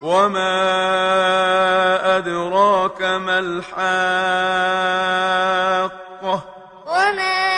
وما أدراك ما الحاقة وما